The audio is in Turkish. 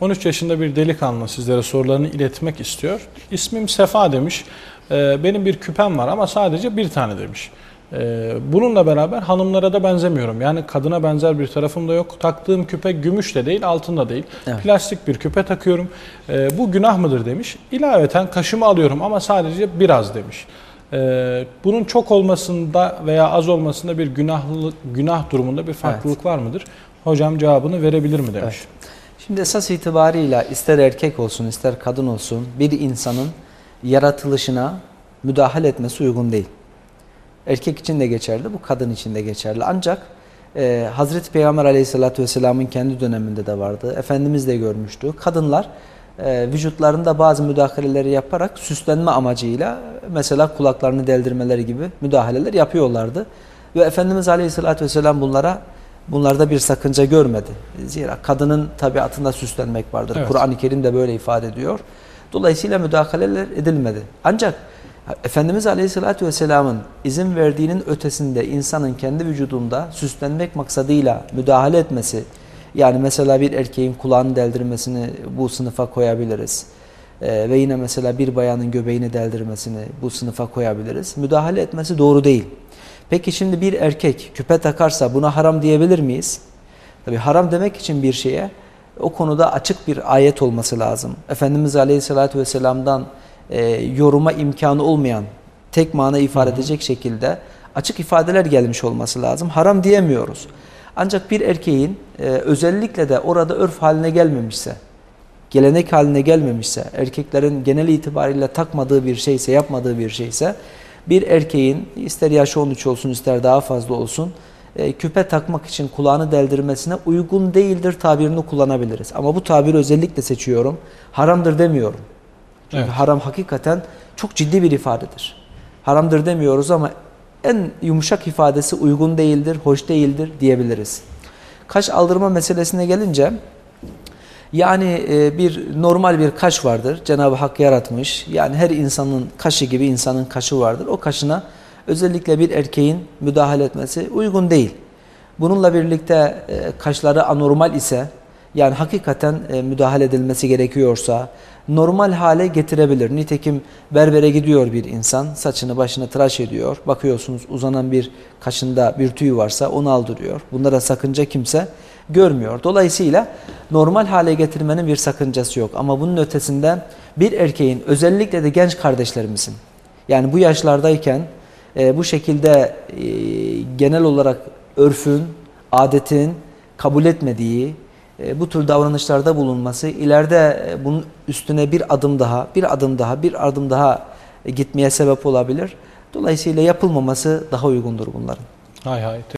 13 yaşında bir delikanlı sizlere sorularını iletmek istiyor. İsmim Sefa demiş. Ee, benim bir küpem var ama sadece bir tane demiş. Ee, bununla beraber hanımlara da benzemiyorum. Yani kadına benzer bir tarafım da yok. Taktığım küpe gümüş de değil, altın da değil. Evet. Plastik bir küpe takıyorum. Ee, bu günah mıdır demiş. İlaveten kaşımı alıyorum ama sadece biraz demiş. Bunun çok olmasında veya az olmasında bir günahlı, günah durumunda bir farklılık var mıdır? Hocam cevabını verebilir mi demiş. Şimdi esas itibarıyla ister erkek olsun ister kadın olsun bir insanın yaratılışına müdahale etmesi uygun değil. Erkek için de geçerli, bu kadın için de geçerli. Ancak e, Hazreti Peygamber aleyhissalatü vesselamın kendi döneminde de vardı. Efendimiz de görmüştü. Kadınlar e, vücutlarında bazı müdahaleleri yaparak süslenme amacıyla mesela kulaklarını deldirmeleri gibi müdahaleler yapıyorlardı. Ve Efendimiz aleyhissalatü vesselam bunlara bunlarda bir sakınca görmedi. Zira kadının tabiatında süslenmek vardır. Evet. Kur'an-ı Kerim de böyle ifade ediyor. Dolayısıyla müdahaleler edilmedi. Ancak Efendimiz Aleyhisselatü Vesselam'ın izin verdiğinin ötesinde insanın kendi vücudunda süslenmek maksadıyla müdahale etmesi, yani mesela bir erkeğin kulağını deldirmesini bu sınıfa koyabiliriz. Ee, ve yine mesela bir bayanın göbeğini deldirmesini bu sınıfa koyabiliriz. Müdahale etmesi doğru değil. Peki şimdi bir erkek küpe takarsa buna haram diyebilir miyiz? Tabi haram demek için bir şeye o konuda açık bir ayet olması lazım. Efendimiz Aleyhisselatü Vesselam'dan e, yoruma imkanı olmayan tek mana ifade edecek şekilde açık ifadeler gelmiş olması lazım. Haram diyemiyoruz. Ancak bir erkeğin e, özellikle de orada örf haline gelmemişse, gelenek haline gelmemişse, erkeklerin genel itibariyle takmadığı bir şeyse, yapmadığı bir şeyse, bir erkeğin ister yaşı 13 olsun ister daha fazla olsun, e, küpe takmak için kulağını deldirmesine uygun değildir tabirini kullanabiliriz. Ama bu tabiri özellikle seçiyorum. Haramdır demiyorum. Çünkü Evet. haram hakikaten çok ciddi bir ifadedir. Haramdır demiyoruz ama en yumuşak ifadesi uygun değildir, hoş değildir diyebiliriz. Kaş aldırma meselesine gelince yani e, bir normal bir kaş vardır. Cenab-ı Hak yaratmış. Yani her insanın kaşı gibi insanın kaşı vardır. O kaşına özellikle bir erkeğin müdahale etmesi uygun değil. Bununla birlikte e, kaşları anormal ise yani hakikaten e, müdahale edilmesi gerekiyorsa normal hale getirebilir. Nitekim berbere gidiyor bir insan saçını başını tıraş ediyor. Bakıyorsunuz uzanan bir kaşında bir tüy varsa onu aldırıyor. Bunlara sakınca kimse görmüyor. Dolayısıyla normal hale getirmenin bir sakıncası yok. Ama bunun ötesinde bir erkeğin özellikle de genç kardeşlerimizin yani bu yaşlardayken e, bu şekilde e, genel olarak örfün, adetin kabul etmediği bu tür davranışlarda bulunması ileride e, bunun üstüne bir adım daha, bir adım daha, bir adım daha e, gitmeye sebep olabilir. Dolayısıyla yapılmaması daha uygundur bunların. Hay hay.